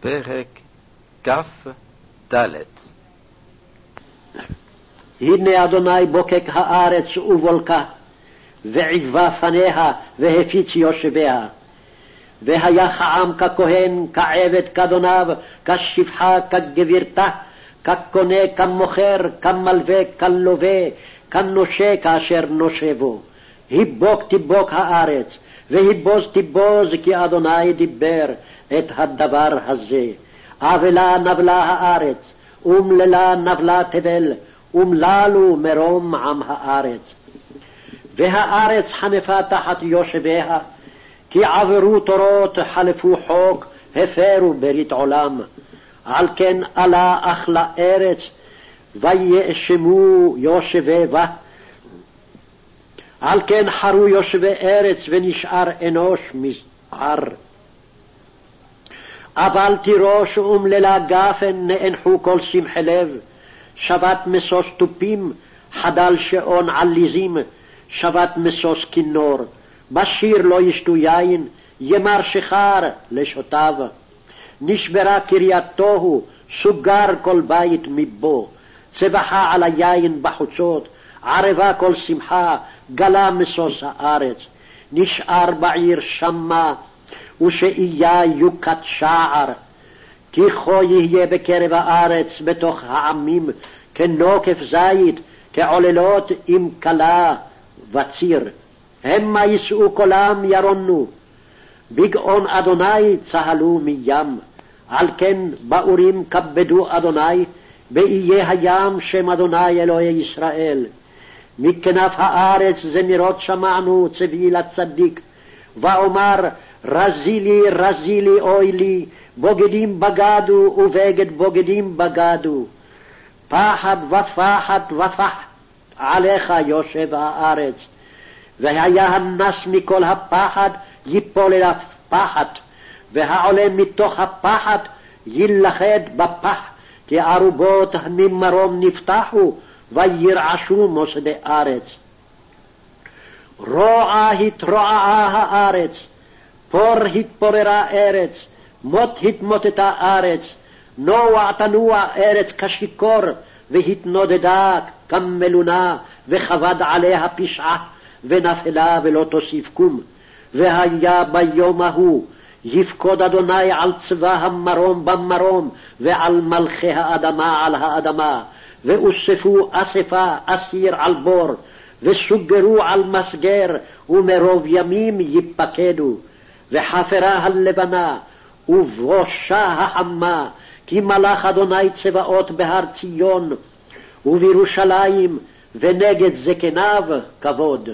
פרק כ"ד הנה אדוני בוקק הארץ ובולקה, ועיבה פניה והפיץ יושביה. והיה כעם ככהן, כעבד, כאדוניו, כשפחה, כגבירתה, כקונה, כמוכר, כמלווה, כלווה, כנושה כאשר נושה בו. היבוק תיבוק הארץ, והיבוז תיבוז, כי אדוני דיבר את הדבר הזה. אבלה נבלה הארץ, אומללה נבלה תבל, אומללו מרום עם הארץ. והארץ חנפה תחת יושביה, כי עברו תורות, חלפו חוק, הפרו ברית עולם. על כן עלה אכלה ארץ, ויאשמו יושבי בה. על כן חרו יושבי ארץ, ונשאר אנוש מזער. אבל תירוש אומללה גפן נאנחו כל שמחי לב, שבת משוש תופים, חדל שעון עליזים, שבת משוש כינור. בשיר לא ישתו יין, ימר שיכר לשוטיו. נשברה קרייתו, סוגר כל בית מבו. צבחה על היין בחוצות, ערבה כל שמחה, גלה משוש הארץ. נשאר בעיר שמה, ושאייה יוקת שער. כי כה יהיה בקרב הארץ, בתוך העמים, כנוקף זית, כעוללות עם כלה וציר. המה יישאו קולם ירונו, בגאון אדוני צהלו מים. על כן באורים כבדו אדוני, באיי הים שם אדוני אלוהי ישראל. מכנף הארץ זמירות שמענו, צבי לצדיק. ואומר רזי לי, רזי לי, אוי לי, בוגדים בגדו ובגד בוגדים בגדו. פחד ופחד ופח עליך יושב הארץ. והיה הנס מכל הפחד ייפול אל הפחד, והעולה מתוך הפחד יילכד בפח, כי ערובות ממרום נפתחו, וירעשו מוסדי ארץ. רוע התרועעה הארץ, פור התפוררה ארץ, מות התמוטטה ארץ, נוע תנוע ארץ כשיכור, והתנודדה כמלונה, וכבד עליה פשעה, ונפלה ולא תוסיף קום. והיה ביום ההוא, יפקוד אדוני על צבא המרום במרום, ועל מלכי האדמה על האדמה, ואוספו אספה אסיר על בור, וסוגרו על מסגר, ומרוב ימים ייפקדו. וחפרה הלבנה, ובושה החמה, כי מלך אדוני צבאות בהר ציון, ובירושלים, ונגד זקניו כבוד.